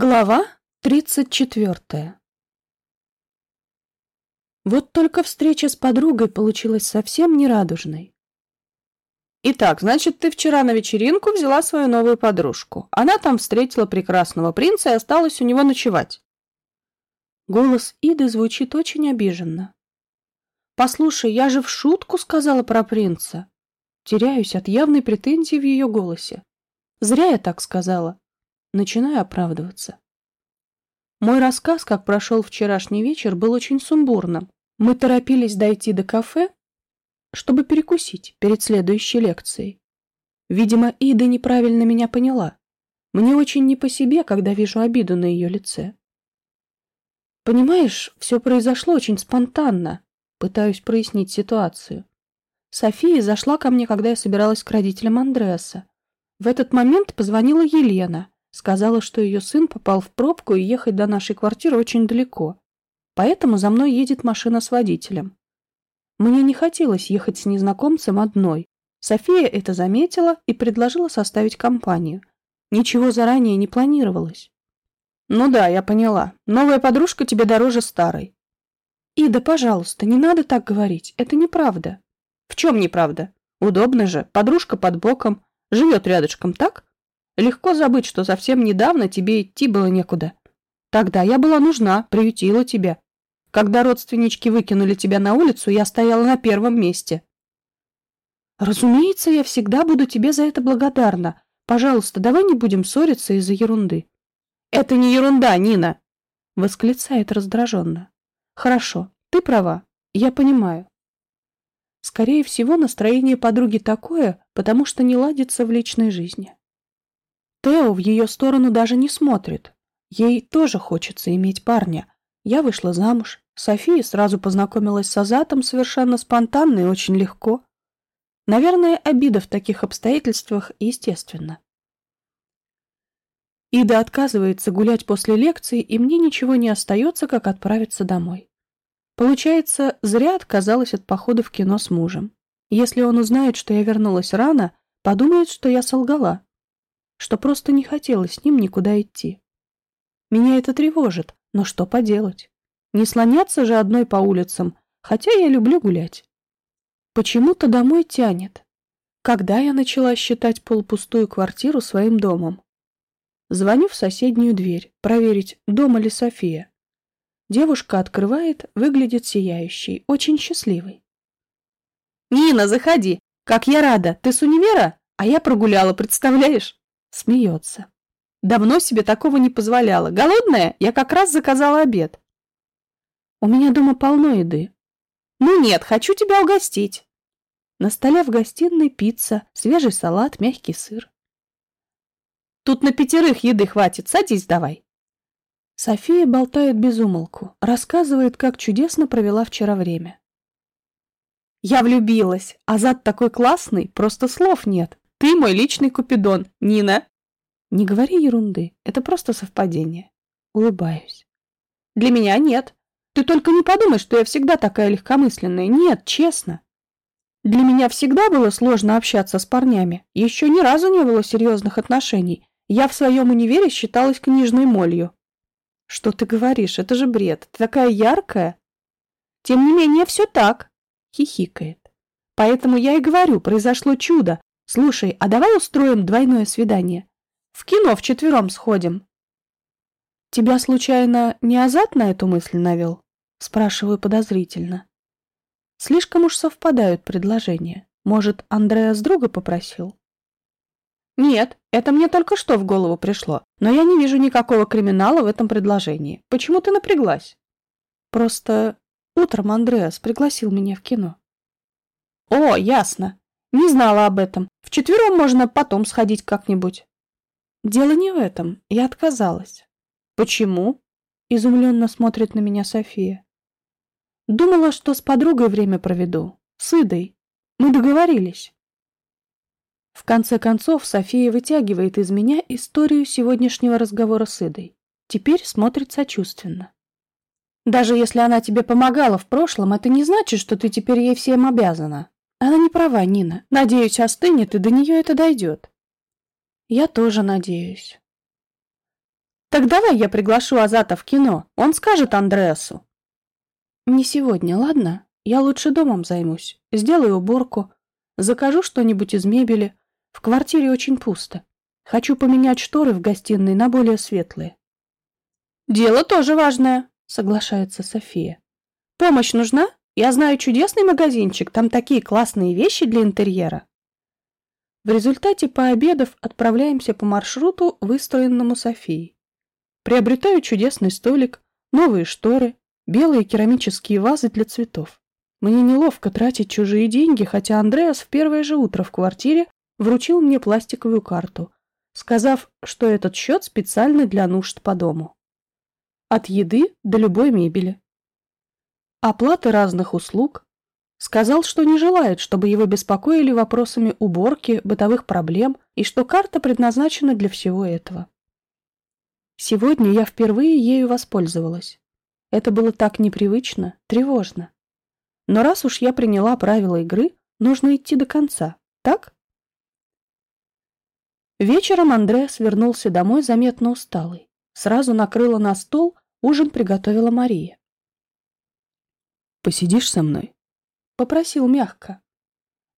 Глава тридцать четвертая Вот только встреча с подругой получилась совсем нерадужной. Итак, значит, ты вчера на вечеринку взяла свою новую подружку. Она там встретила прекрасного принца и осталась у него ночевать. Голос Иды звучит очень обиженно. «Послушай, я же в шутку сказала про принца». Теряюсь от явной претензии в ее голосе. Зря я так сказала. Начинаю оправдываться. Мой рассказ, как прошел вчерашний вечер, был очень сумбурным. Мы торопились дойти до кафе, чтобы перекусить перед следующей лекцией. Видимо, Ида неправильно меня поняла. Мне очень не по себе, когда вижу обиду на ее лице. Понимаешь, все произошло очень спонтанно. Пытаюсь прояснить ситуацию. София зашла ко мне, когда я собиралась к родителям Андреаса. В этот момент позвонила Елена. Сказала, что ее сын попал в пробку и ехать до нашей квартиры очень далеко. Поэтому за мной едет машина с водителем. Мне не хотелось ехать с незнакомцем одной. София это заметила и предложила составить компанию. Ничего заранее не планировалось. Ну да, я поняла. Новая подружка тебе дороже старой. Ида, пожалуйста, не надо так говорить. Это неправда. В чем неправда? Удобно же. Подружка под боком. Живет рядышком, так? Легко забыть, что совсем недавно тебе идти было некуда. Тогда я была нужна, приютила тебя. Когда родственнички выкинули тебя на улицу, я стояла на первом месте. Разумеется, я всегда буду тебе за это благодарна. Пожалуйста, давай не будем ссориться из-за ерунды. Это не ерунда, Нина, восклицает раздраженно. Хорошо, ты права, я понимаю. Скорее всего, настроение подруги такое, потому что не ладится в личной жизни. Тео в ее сторону даже не смотрит. Ей тоже хочется иметь парня. Я вышла замуж. София сразу познакомилась с Азатом совершенно спонтанно и очень легко. Наверное, обида в таких обстоятельствах естественна. Ида отказывается гулять после лекции, и мне ничего не остается, как отправиться домой. Получается, зря отказалась от похода в кино с мужем. Если он узнает, что я вернулась рано, подумает, что я солгала что просто не хотела с ним никуда идти. Меня это тревожит, но что поделать? Не слоняться же одной по улицам, хотя я люблю гулять. Почему-то домой тянет. Когда я начала считать полупустую квартиру своим домом? Звоню в соседнюю дверь, проверить, дома ли София. Девушка открывает, выглядит сияющей, очень счастливой. «Нина, заходи! Как я рада! Ты с универа? А я прогуляла, представляешь?» Смеется. Давно себе такого не позволяла. Голодная? Я как раз заказала обед. У меня дома полно еды. Ну нет, хочу тебя угостить. На столе в гостиной пицца, свежий салат, мягкий сыр. Тут на пятерых еды хватит, садись давай. София болтает без умолку, рассказывает, как чудесно провела вчера время. Я влюбилась. Азат такой классный, просто слов нет. Ты мой личный купидон, Нина. Не говори ерунды, это просто совпадение. Улыбаюсь. Для меня нет. Ты только не подумай, что я всегда такая легкомысленная. Нет, честно. Для меня всегда было сложно общаться с парнями. Еще ни разу не было серьезных отношений. Я в своем универе считалась книжной молью. Что ты говоришь? Это же бред. Ты такая яркая. Тем не менее, все так. Хихикает. Поэтому я и говорю, произошло чудо. Слушай, а давай устроим двойное свидание? В кино вчетвером сходим. Тебя, случайно, не Азат на эту мысль навел? Спрашиваю подозрительно. Слишком уж совпадают предложения. Может, Андреа с друга попросил? Нет, это мне только что в голову пришло. Но я не вижу никакого криминала в этом предложении. Почему ты напряглась? Просто утром Андреас пригласил меня в кино. О, ясно. Не знала об этом. Вчетвером можно потом сходить как-нибудь. Дело не в этом. Я отказалась. Почему? Изумленно смотрит на меня София. Думала, что с подругой время проведу. С Идой. Мы договорились. В конце концов, София вытягивает из меня историю сегодняшнего разговора с Идой. Теперь смотрит сочувственно. Даже если она тебе помогала в прошлом, это не значит, что ты теперь ей всем обязана. Она не права, Нина. Надеюсь, остынет, и до нее это дойдет. Я тоже надеюсь. Так давай я приглашу Азата в кино, он скажет Андреасу. Не сегодня, ладно? Я лучше домом займусь, сделаю уборку, закажу что-нибудь из мебели. В квартире очень пусто. Хочу поменять шторы в гостиной на более светлые. Дело тоже важное, соглашается София. Помощь нужна? Я знаю чудесный магазинчик, там такие классные вещи для интерьера. В результате пообедав отправляемся по маршруту, выстроенному Софией. Приобретаю чудесный столик, новые шторы, белые керамические вазы для цветов. Мне неловко тратить чужие деньги, хотя Андреас в первое же утро в квартире вручил мне пластиковую карту, сказав, что этот счет специальный для нужд по дому. От еды до любой мебели. Оплаты разных услуг. Сказал, что не желает, чтобы его беспокоили вопросами уборки, бытовых проблем и что карта предназначена для всего этого. Сегодня я впервые ею воспользовалась. Это было так непривычно, тревожно. Но раз уж я приняла правила игры, нужно идти до конца, так? Вечером Андреас вернулся домой заметно усталый. Сразу накрыла на стол, ужин приготовила Мария. «Посидишь со мной?» — попросил мягко.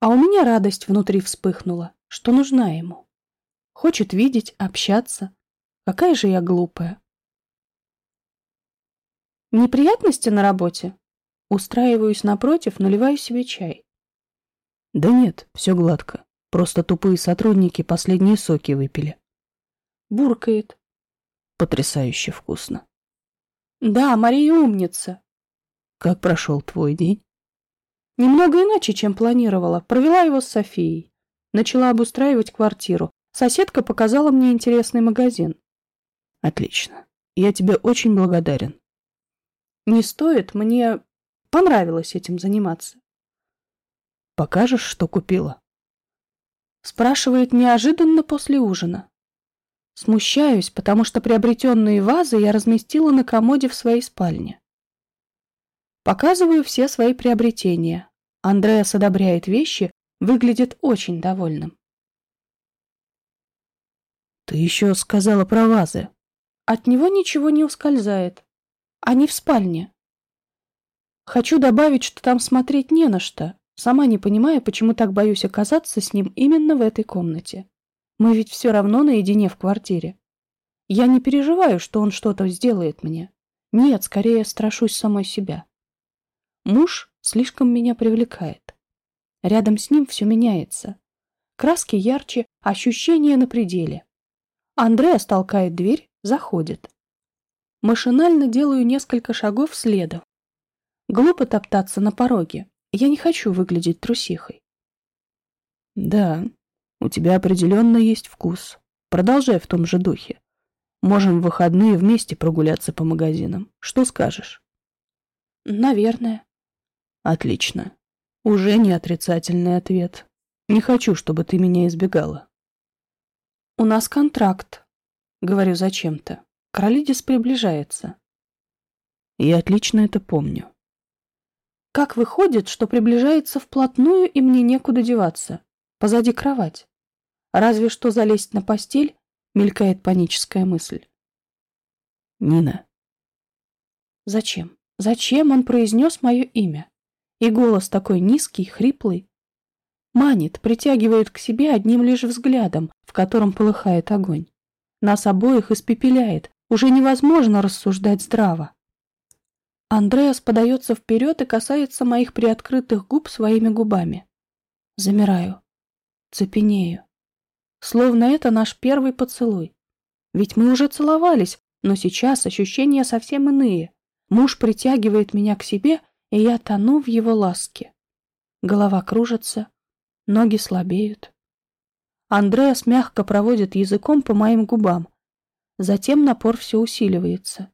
А у меня радость внутри вспыхнула, что нужна ему. Хочет видеть, общаться. Какая же я глупая. Неприятности на работе? Устраиваюсь напротив, наливаю себе чай. Да нет, все гладко. Просто тупые сотрудники последние соки выпили. Буркает. Потрясающе вкусно. Да, Мария умница. Как прошел твой день? Немного иначе, чем планировала. Провела его с Софией. Начала обустраивать квартиру. Соседка показала мне интересный магазин. Отлично. Я тебе очень благодарен. Не стоит, мне понравилось этим заниматься. Покажешь, что купила? Спрашивает неожиданно после ужина. Смущаюсь, потому что приобретенные вазы я разместила на комоде в своей спальне. Показываю все свои приобретения. Андреас одобряет вещи, выглядит очень довольным. Ты еще сказала про вазы. От него ничего не ускользает. Они в спальне. Хочу добавить, что там смотреть не на что, сама не понимая, почему так боюсь оказаться с ним именно в этой комнате. Мы ведь все равно наедине в квартире. Я не переживаю, что он что-то сделает мне. Нет, скорее страшусь самой себя. Муж слишком меня привлекает. Рядом с ним все меняется. Краски ярче, ощущения на пределе. Андреас толкает дверь, заходит. Машинально делаю несколько шагов следом. Глупо топтаться на пороге. Я не хочу выглядеть трусихой. Да, у тебя определенно есть вкус. Продолжай в том же духе. Можем в выходные вместе прогуляться по магазинам. Что скажешь? Наверное. Отлично. Уже не отрицательный ответ. Не хочу, чтобы ты меня избегала. У нас контракт, говорю зачем-то. Кролидис приближается. Я отлично это помню. Как выходит, что приближается вплотную, и мне некуда деваться? Позади кровать. Разве что залезть на постель, мелькает паническая мысль. Нина. Зачем? Зачем он произнес мое имя? И голос такой низкий, хриплый. Манит, притягивает к себе одним лишь взглядом, в котором полыхает огонь. Нас обоих испепеляет, уже невозможно рассуждать здраво. Андреас подается вперед и касается моих приоткрытых губ своими губами. Замираю. Цепенею. Словно это наш первый поцелуй. Ведь мы уже целовались, но сейчас ощущения совсем иные. Муж притягивает меня к себе, и я тону в его ласке. Голова кружится, ноги слабеют. Андреас мягко проводит языком по моим губам, Затем напор все усиливается.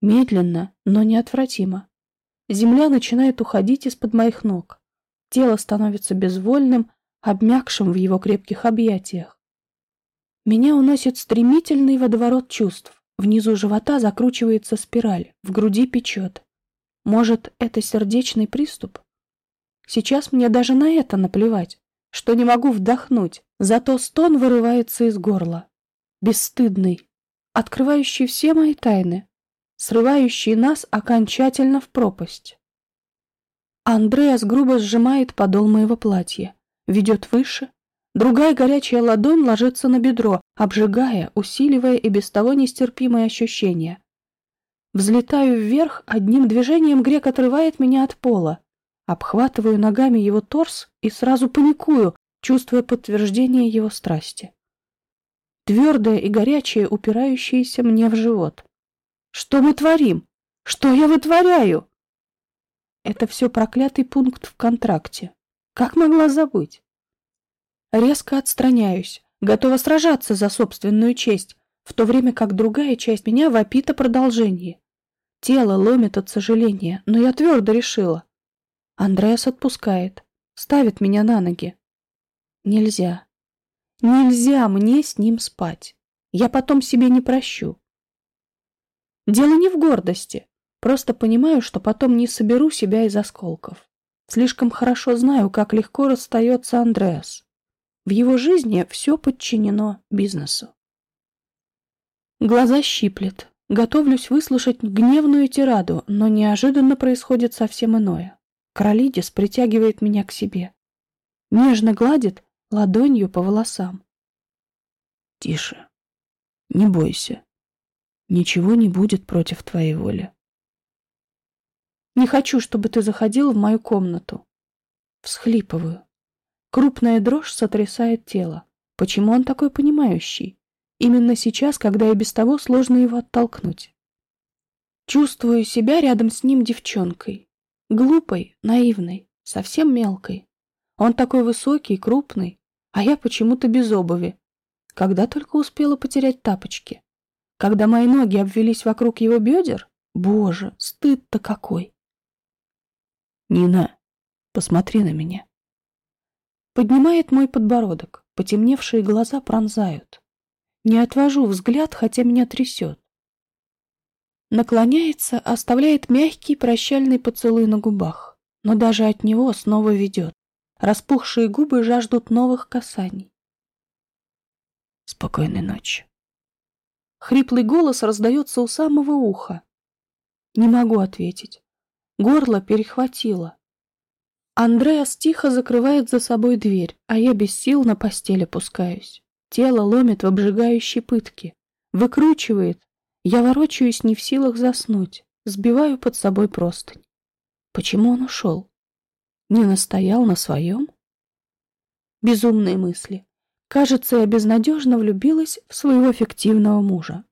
Медленно, но неотвратимо. Земля начинает уходить из-под моих ног. Тело становится безвольным, обмякшим в его крепких объятиях. Меня уносит стремительный водоворот чувств. Внизу живота закручивается спираль, в груди печет. Может, это сердечный приступ? Сейчас мне даже на это наплевать, что не могу вдохнуть, зато стон вырывается из горла. Бесстыдный, открывающий все мои тайны, срывающий нас окончательно в пропасть. Андреас грубо сжимает подол моего платья, ведет выше, другая горячая ладонь ложится на бедро, обжигая, усиливая и без того нестерпимые ощущения. Взлетаю вверх, одним движением грек отрывает меня от пола. Обхватываю ногами его торс и сразу паникую, чувствуя подтверждение его страсти. Твердое и горячее, упирающееся мне в живот. Что мы творим? Что я вытворяю? Это все проклятый пункт в контракте. Как могла забыть? Резко отстраняюсь, готова сражаться за собственную честь, в то время как другая часть меня вопит о продолжении. Тело ломит от сожаления, но я твердо решила. Андреас отпускает, ставит меня на ноги. Нельзя. Нельзя мне с ним спать. Я потом себе не прощу. Дело не в гордости. Просто понимаю, что потом не соберу себя из осколков. Слишком хорошо знаю, как легко расстается Андреас. В его жизни все подчинено бизнесу. Глаза щиплет. Готовлюсь выслушать гневную тираду, но неожиданно происходит совсем иное. Королидис притягивает меня к себе. Нежно гладит ладонью по волосам. Тише. Не бойся. Ничего не будет против твоей воли. Не хочу, чтобы ты заходил в мою комнату. Всхлипываю. Крупная дрожь сотрясает тело. Почему он такой понимающий? Именно сейчас, когда и без того сложно его оттолкнуть. Чувствую себя рядом с ним девчонкой. Глупой, наивной, совсем мелкой. Он такой высокий, крупный, а я почему-то без обуви. Когда только успела потерять тапочки. Когда мои ноги обвелись вокруг его бедер, боже, стыд-то какой. Нина, посмотри на меня. Поднимает мой подбородок, потемневшие глаза пронзают. Не отвожу взгляд, хотя меня трясет. Наклоняется, оставляет мягкий прощальный поцелуй на губах, но даже от него снова ведет. Распухшие губы жаждут новых касаний. Спокойной ночи. Хриплый голос раздается у самого уха. Не могу ответить. Горло перехватило. Андреас тихо закрывает за собой дверь, а я без сил на постель опускаюсь. Тело ломит в обжигающей пытке. Выкручивает. Я ворочаюсь не в силах заснуть. Сбиваю под собой простынь. Почему он ушел? Не настоял на своем? Безумные мысли. Кажется, я безнадежно влюбилась в своего фиктивного мужа.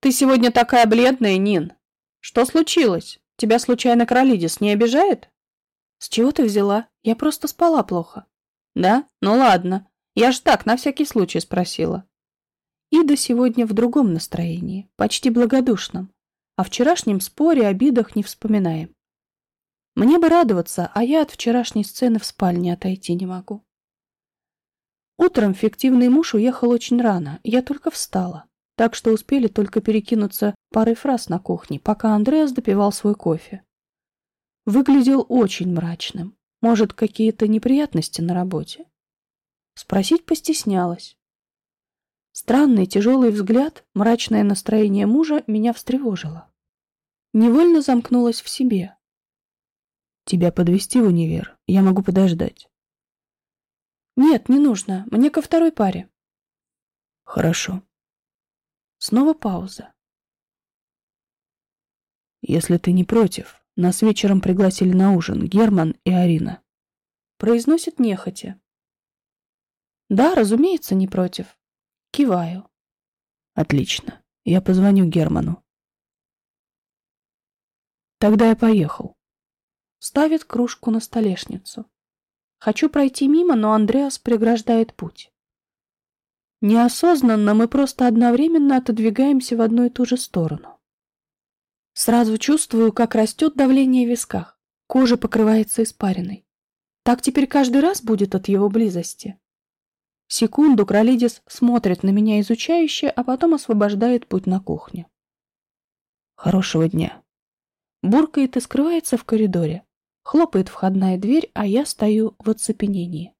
«Ты сегодня такая бледная, Нин. Что случилось? Тебя случайно Кролидис не обижает?» «С чего ты взяла? Я просто спала плохо». Да? Ну ладно. Я ж так, на всякий случай спросила. Ида сегодня в другом настроении, почти благодушном. О вчерашнем споре, обидах не вспоминаем. Мне бы радоваться, а я от вчерашней сцены в спальне отойти не могу. Утром фиктивный муж уехал очень рано, я только встала, так что успели только перекинуться парой фраз на кухне, пока Андреас допивал свой кофе. Выглядел очень мрачным. Может, какие-то неприятности на работе? Спросить постеснялась. Странный тяжелый взгляд, мрачное настроение мужа меня встревожило. Невольно замкнулась в себе. Тебя подвести в универ? Я могу подождать. Нет, не нужно. Мне ко второй паре. Хорошо. Снова пауза. Если ты не против, нас вечером пригласили на ужин Герман и Арина. Произносит нехотя. Да, разумеется, не против. Киваю. Отлично. Я позвоню Герману. Тогда я поехал. Ставит кружку на столешницу. Хочу пройти мимо, но Андреас преграждает путь. Неосознанно мы просто одновременно отодвигаемся в одну и ту же сторону. Сразу чувствую, как растет давление в висках. Кожа покрывается испариной. Так теперь каждый раз будет от его близости. Секунду Кролидис смотрит на меня изучающе, а потом освобождает путь на кухню. Хорошего дня. Буркает и скрывается в коридоре. Хлопает входная дверь, а я стою в оцепенении.